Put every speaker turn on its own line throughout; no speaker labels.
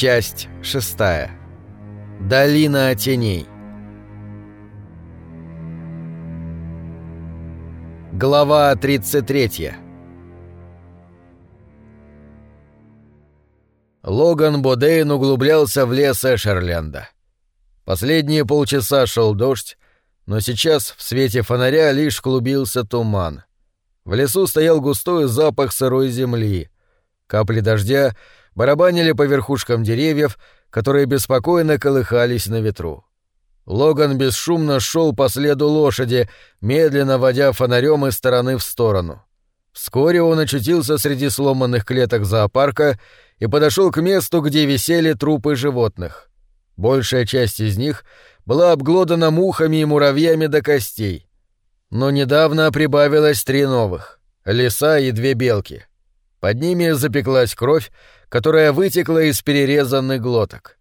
Часть шестая. Долина теней. Глава 33. Логан Бодейн углублялся в лес Эшерленда. Последние полчаса шел дождь, но сейчас в свете фонаря лишь клубился туман. В лесу стоял густой запах сырой земли. Капли дождя барабанили по верхушкам деревьев, которые беспокойно колыхались на ветру. Логан бесшумно шел по следу лошади, медленно водя фонарем из стороны в сторону. Вскоре он очутился среди сломанных клеток зоопарка и подошел к месту, где висели трупы животных. Большая часть из них была обглодана мухами и муравьями до костей. Но недавно прибавилось три новых — лиса и две белки. Под ними запеклась кровь, которая вытекла из перерезанных глоток.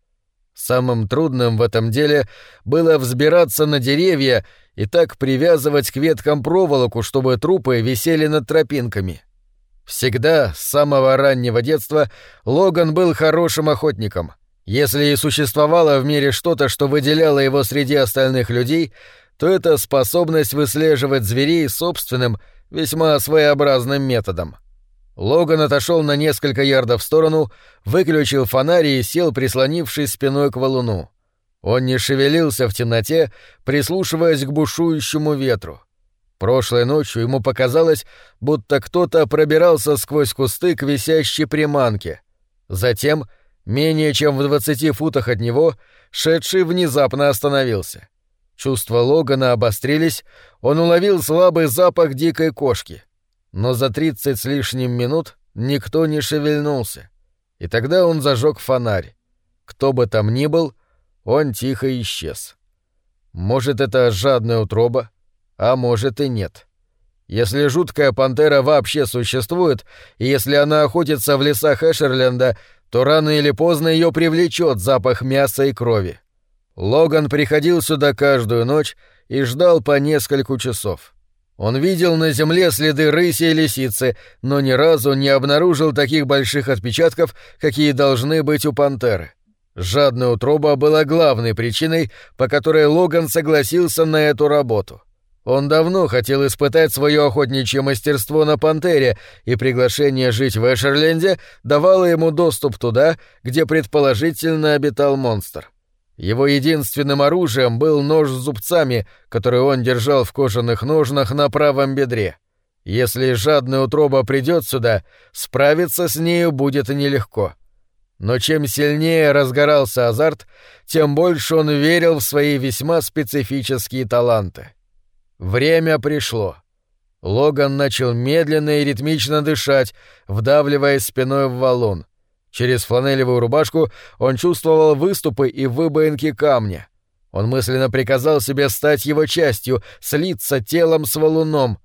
Самым трудным в этом деле было взбираться на деревья и так привязывать к веткам проволоку, чтобы трупы висели над тропинками. Всегда, с самого раннего детства, Логан был хорошим охотником. Если и существовало в мире что-то, что выделяло его среди остальных людей, то это способность выслеживать зверей собственным, весьма своеобразным методом. Логан отошел на несколько ярдов в сторону, выключил фонарь и сел, прислонившись спиной к валуну. Он не шевелился в темноте, прислушиваясь к бушующему ветру. Прошлой ночью ему показалось, будто кто-то пробирался сквозь кусты к висящей приманке. Затем, менее чем в двадцати футах от него, шедший внезапно остановился. Чувства Логана обострились, он уловил слабый запах дикой кошки. Но за тридцать с лишним минут никто не шевельнулся. И тогда он зажег фонарь. Кто бы там ни был, он тихо исчез. Может, это жадная утроба, а может и нет. Если жуткая пантера вообще существует, и если она охотится в лесах Эшерленда, то рано или поздно ее привлечет запах мяса и крови. Логан приходил сюда каждую ночь и ждал по несколько часов. Он видел на земле следы рыси и лисицы, но ни разу не обнаружил таких больших отпечатков, какие должны быть у пантеры. Жадная утроба была главной причиной, по которой Логан согласился на эту работу. Он давно хотел испытать свое охотничье мастерство на пантере, и приглашение жить в Эшерленде давало ему доступ туда, где предположительно обитал монстр. Его единственным оружием был нож с зубцами, который он держал в кожаных ножнах на правом бедре. Если жадная утроба придет сюда, справиться с нею будет нелегко. Но чем сильнее разгорался азарт, тем больше он верил в свои весьма специфические таланты. Время пришло. Логан начал медленно и ритмично дышать, вдавливая спиной в валун — Через фланелевую рубашку он чувствовал выступы и выбоинки камня. Он мысленно приказал себе стать его частью, слиться телом с валуном.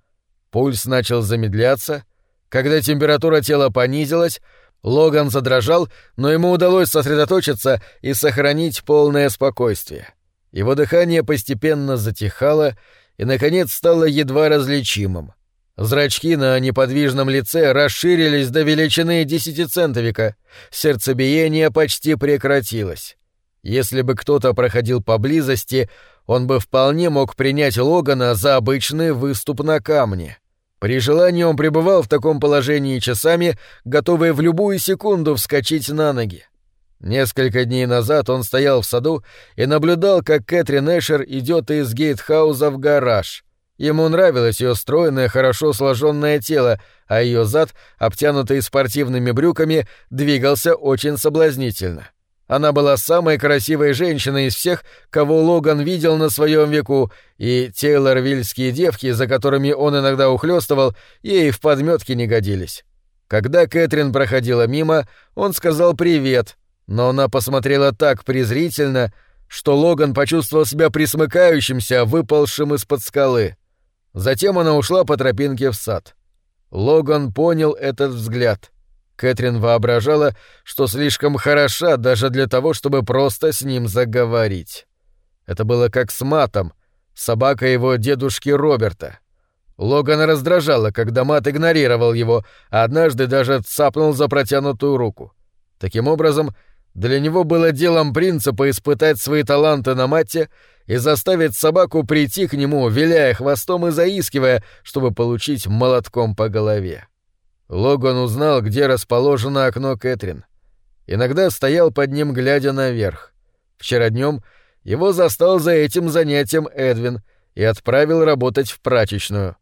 Пульс начал замедляться. Когда температура тела понизилась, Логан задрожал, но ему удалось сосредоточиться и сохранить полное спокойствие. Его дыхание постепенно затихало и, наконец, стало едва различимым. Зрачки на неподвижном лице расширились до величины десятицентовика, сердцебиение почти прекратилось. Если бы кто-то проходил поблизости, он бы вполне мог принять Логана за обычный выступ на камне. При желании он пребывал в таком положении часами, готовый в любую секунду вскочить на ноги. Несколько дней назад он стоял в саду и наблюдал, как Кэтрин Эшер идет из гейтхауза в гараж — Ему нравилось ее стройное, хорошо сложенное тело, а ее зад, обтянутый спортивными брюками, двигался очень соблазнительно. Она была самой красивой женщиной из всех, кого Логан видел на своем веку, и те лорвильские девки, за которыми он иногда ухлёстывал, ей в подметке не годились. Когда Кэтрин проходила мимо, он сказал «привет», но она посмотрела так презрительно, что Логан почувствовал себя присмыкающимся, выпалшим из-под скалы. Затем она ушла по тропинке в сад. Логан понял этот взгляд. Кэтрин воображала, что слишком хороша даже для того, чтобы просто с ним заговорить. Это было как с матом, собака его дедушки Роберта. Логана раздражало, когда мат игнорировал его, а однажды даже цапнул за протянутую руку. Таким образом, Для него было делом принципа испытать свои таланты на матте и заставить собаку прийти к нему, виляя хвостом и заискивая, чтобы получить молотком по голове. Логан узнал, где расположено окно Кэтрин. Иногда стоял под ним, глядя наверх. Вчера днем его застал за этим занятием Эдвин и отправил работать в прачечную.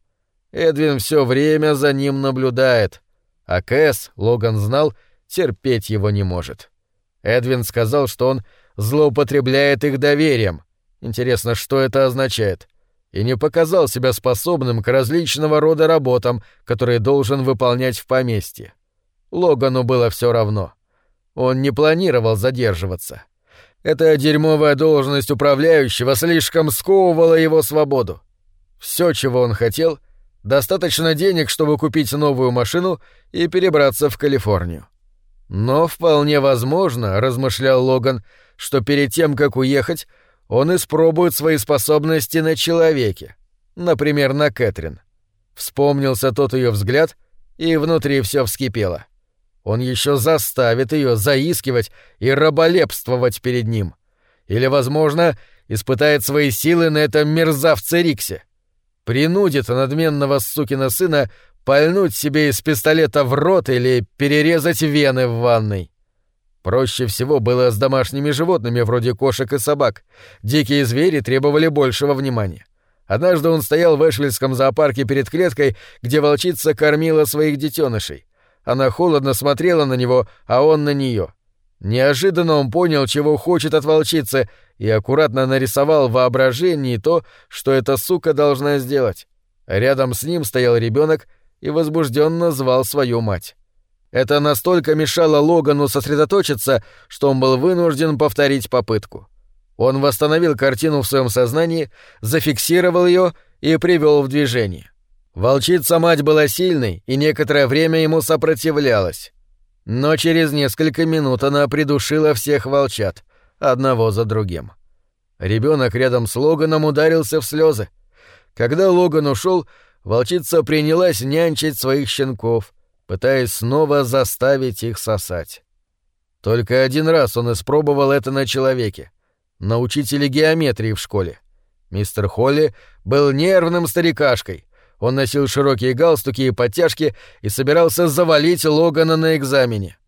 Эдвин все время за ним наблюдает, а Кэс, Логан знал, терпеть его не может. Эдвин сказал, что он злоупотребляет их доверием. Интересно, что это означает? И не показал себя способным к различного рода работам, которые должен выполнять в поместье. Логану было все равно. Он не планировал задерживаться. Эта дерьмовая должность управляющего слишком сковывала его свободу. Все, чего он хотел — Достаточно денег, чтобы купить новую машину и перебраться в Калифорнию. Но вполне возможно, размышлял Логан, что перед тем, как уехать, он испробует свои способности на человеке, например, на Кэтрин. Вспомнился тот ее взгляд, и внутри все вскипело. Он еще заставит ее заискивать и раболепствовать перед ним. Или, возможно, испытает свои силы на этом мерзавце Риксе принудит надменного сукина сына пальнуть себе из пистолета в рот или перерезать вены в ванной. Проще всего было с домашними животными вроде кошек и собак. Дикие звери требовали большего внимания. Однажды он стоял в Эшвильском зоопарке перед клеткой, где волчица кормила своих детенышей. Она холодно смотрела на него, а он на нее. Неожиданно он понял, чего хочет от волчицы, и аккуратно нарисовал в воображении то, что эта сука должна сделать. Рядом с ним стоял ребенок и возбужденно звал свою мать. Это настолько мешало Логану сосредоточиться, что он был вынужден повторить попытку. Он восстановил картину в своем сознании, зафиксировал ее и привел в движение. Волчица-мать была сильной и некоторое время ему сопротивлялась. Но через несколько минут она придушила всех волчат, одного за другим. Ребенок рядом с Логаном ударился в слезы. Когда Логан ушел, волчица принялась нянчить своих щенков, пытаясь снова заставить их сосать. Только один раз он испробовал это на человеке, на учителе геометрии в школе. Мистер Холли был нервным старикашкой, он носил широкие галстуки и подтяжки и собирался завалить Логана на экзамене.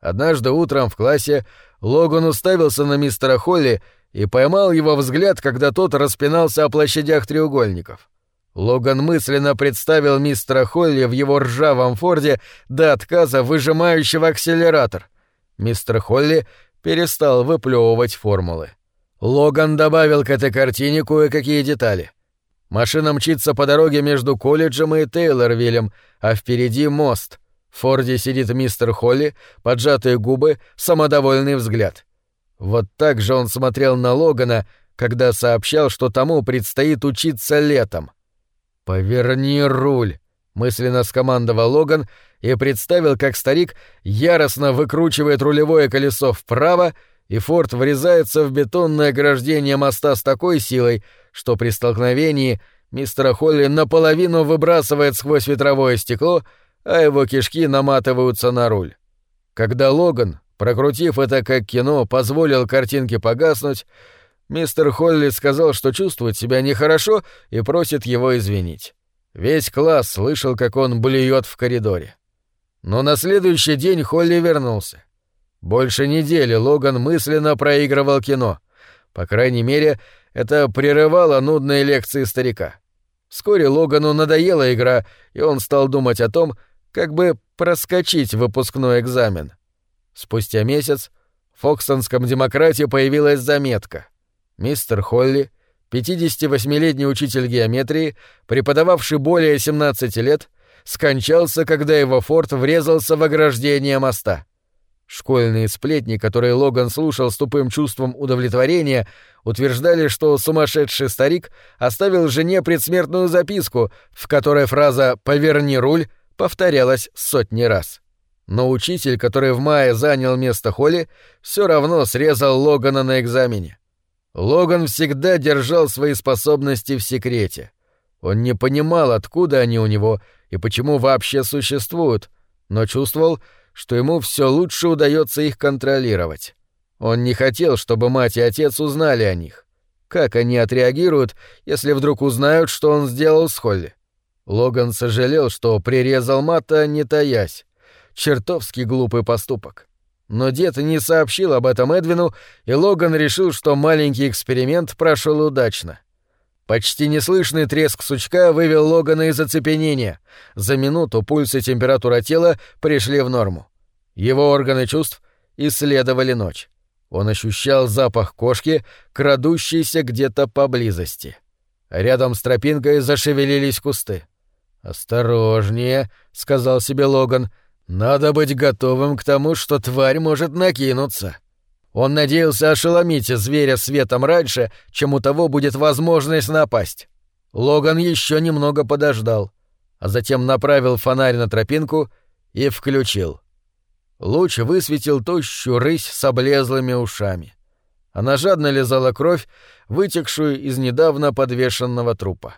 Однажды утром в классе Логан уставился на мистера Холли и поймал его взгляд, когда тот распинался о площадях треугольников. Логан мысленно представил мистера Холли в его ржавом форде до отказа выжимающего акселератор. Мистер Холли перестал выплевывать формулы. Логан добавил к этой картине кое-какие детали — Машина мчится по дороге между колледжем и Тейлорвиллем, а впереди мост. В Форде сидит мистер Холли, поджатые губы, самодовольный взгляд. Вот так же он смотрел на Логана, когда сообщал, что тому предстоит учиться летом. «Поверни руль», — мысленно скомандовал Логан и представил, как старик яростно выкручивает рулевое колесо вправо, и Форд врезается в бетонное ограждение моста с такой силой, что при столкновении мистера Холли наполовину выбрасывает сквозь ветровое стекло, а его кишки наматываются на руль. Когда Логан, прокрутив это как кино, позволил картинке погаснуть, мистер Холли сказал, что чувствует себя нехорошо и просит его извинить. Весь класс слышал, как он блюет в коридоре. Но на следующий день Холли вернулся. Больше недели Логан мысленно проигрывал кино. По крайней мере, это прерывало нудные лекции старика. Вскоре Логану надоела игра, и он стал думать о том, как бы проскочить выпускной экзамен. Спустя месяц в Фокстонском демократе появилась заметка. Мистер Холли, 58-летний учитель геометрии, преподававший более 17 лет, скончался, когда его форт врезался в ограждение моста. Школьные сплетни, которые Логан слушал с тупым чувством удовлетворения, утверждали, что сумасшедший старик оставил жене предсмертную записку, в которой фраза «поверни руль» повторялась сотни раз. Но учитель, который в мае занял место Холли, все равно срезал Логана на экзамене. Логан всегда держал свои способности в секрете. Он не понимал, откуда они у него и почему вообще существуют, но чувствовал, что ему все лучше удается их контролировать. Он не хотел, чтобы мать и отец узнали о них. Как они отреагируют, если вдруг узнают, что он сделал с Холли? Логан сожалел, что прирезал Мата, не таясь. Чертовски глупый поступок. Но дед не сообщил об этом Эдвину, и Логан решил, что маленький эксперимент прошел удачно. Почти неслышный треск сучка вывел Логана из оцепенения. За минуту пульс и температура тела пришли в норму. Его органы чувств исследовали ночь. Он ощущал запах кошки, крадущейся где-то поблизости. Рядом с тропинкой зашевелились кусты. «Осторожнее», — сказал себе Логан, — «надо быть готовым к тому, что тварь может накинуться». Он надеялся ошеломить зверя светом раньше, чем у того будет возможность напасть. Логан еще немного подождал, а затем направил фонарь на тропинку и включил. Луч высветил тощую рысь с облезлыми ушами. Она жадно лизала кровь, вытекшую из недавно подвешенного трупа.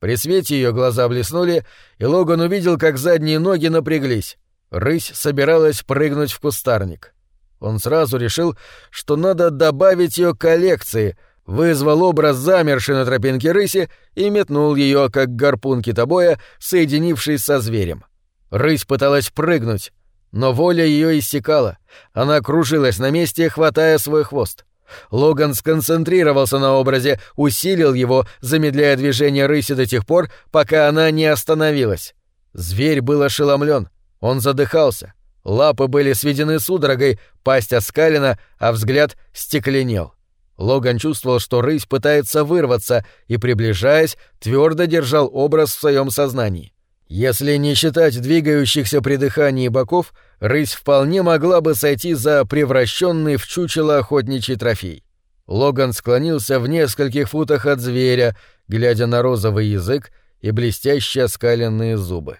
При свете ее глаза блеснули, и Логан увидел, как задние ноги напряглись. Рысь собиралась прыгнуть в кустарник. Он сразу решил, что надо добавить ее коллекции, вызвал образ замершей на тропинке рыси и метнул ее, как гарпун китобоя, соединившись со зверем. Рысь пыталась прыгнуть, но воля ее иссякала. Она кружилась на месте, хватая свой хвост. Логан сконцентрировался на образе, усилил его, замедляя движение рыси до тех пор, пока она не остановилась. Зверь был ошеломлен. Он задыхался. Лапы были сведены судорогой, пасть оскалена, а взгляд стекленел. Логан чувствовал, что рысь пытается вырваться, и, приближаясь, твердо держал образ в своем сознании. Если не считать двигающихся при дыхании боков, рысь вполне могла бы сойти за превращенный в чучело охотничий трофей. Логан склонился в нескольких футах от зверя, глядя на розовый язык и блестящие оскаленные зубы.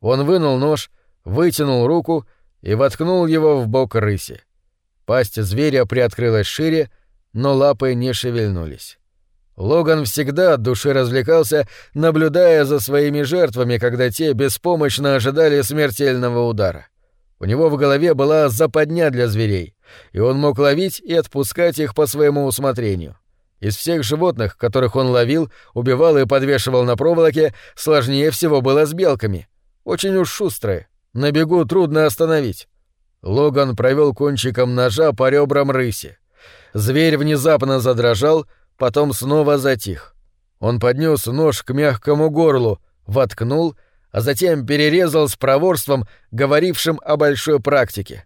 Он вынул нож, вытянул руку и воткнул его в бок рыси. Пасть зверя приоткрылась шире, но лапы не шевельнулись. Логан всегда от души развлекался, наблюдая за своими жертвами, когда те беспомощно ожидали смертельного удара. У него в голове была западня для зверей, и он мог ловить и отпускать их по своему усмотрению. Из всех животных, которых он ловил, убивал и подвешивал на проволоке, сложнее всего было с белками. Очень уж шустрые, на бегу трудно остановить. Логан провел кончиком ножа по ребрам рыси. Зверь внезапно задрожал, потом снова затих. Он поднес нож к мягкому горлу, воткнул, а затем перерезал с проворством, говорившим о большой практике.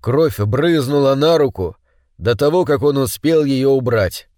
Кровь брызнула на руку до того, как он успел ее убрать.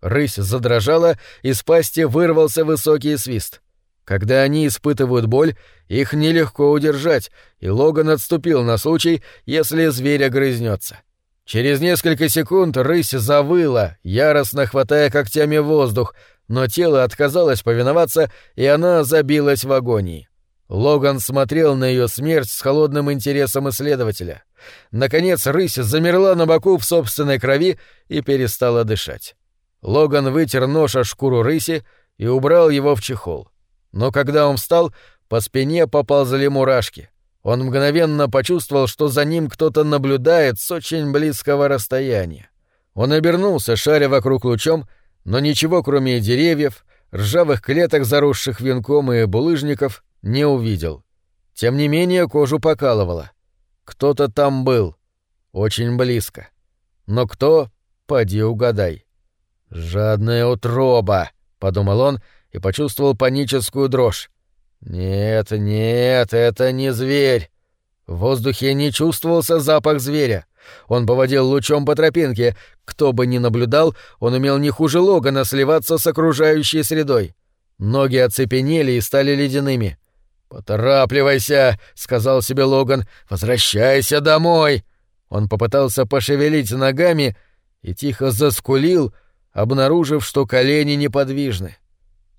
Рысь задрожала, из пасти вырвался высокий свист. Когда они испытывают боль, их нелегко удержать, и Логан отступил на случай, если зверь огрызнется. Через несколько секунд рысь завыла, яростно хватая когтями воздух, но тело отказалось повиноваться, и она забилась в агонии. Логан смотрел на ее смерть с холодным интересом исследователя. Наконец рысь замерла на боку в собственной крови и перестала дышать. Логан вытер нож о шкуру рыси и убрал его в чехол. Но когда он встал, по спине поползли мурашки. Он мгновенно почувствовал, что за ним кто-то наблюдает с очень близкого расстояния. Он обернулся, шаря вокруг лучом, но ничего, кроме деревьев, ржавых клеток, заросших венком и булыжников, не увидел. Тем не менее кожу покалывало. Кто-то там был. Очень близко. Но кто? Поди угадай. «Жадная утроба», — подумал он, — и почувствовал паническую дрожь. Нет, нет, это не зверь. В воздухе не чувствовался запах зверя. Он поводил лучом по тропинке. Кто бы ни наблюдал, он умел не хуже Логана сливаться с окружающей средой. Ноги оцепенели и стали ледяными. «Поторапливайся», — сказал себе Логан, — «возвращайся домой». Он попытался пошевелить ногами и тихо заскулил, обнаружив, что колени неподвижны.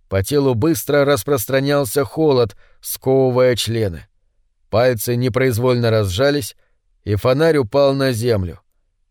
По телу быстро распространялся холод, сковывая члены. Пальцы непроизвольно разжались, и фонарь упал на землю.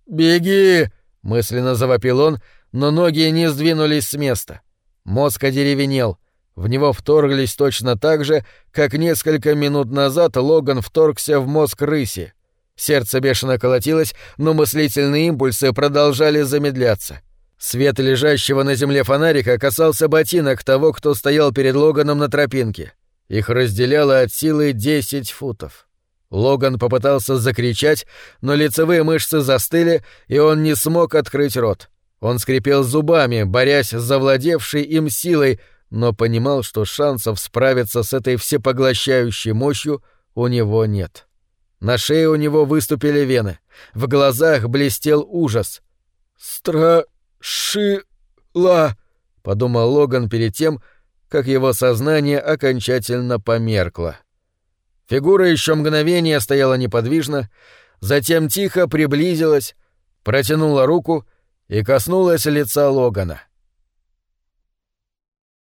«Беги!» — мысленно завопил он, но ноги не сдвинулись с места. Мозг одеревенел. В него вторглись точно так же, как несколько минут назад Логан вторгся в мозг рыси. Сердце бешено колотилось, но мыслительные импульсы продолжали замедляться. Свет лежащего на земле фонарика касался ботинок того, кто стоял перед Логаном на тропинке. Их разделяло от силы десять футов. Логан попытался закричать, но лицевые мышцы застыли, и он не смог открыть рот. Он скрипел зубами, борясь с завладевшей им силой, но понимал, что шансов справиться с этой всепоглощающей мощью у него нет. На шее у него выступили вены, в глазах блестел ужас. «Страшила!» — подумал Логан перед тем, как его сознание окончательно померкло. Фигура еще мгновение стояла неподвижно, затем тихо приблизилась, протянула руку и коснулась лица Логана.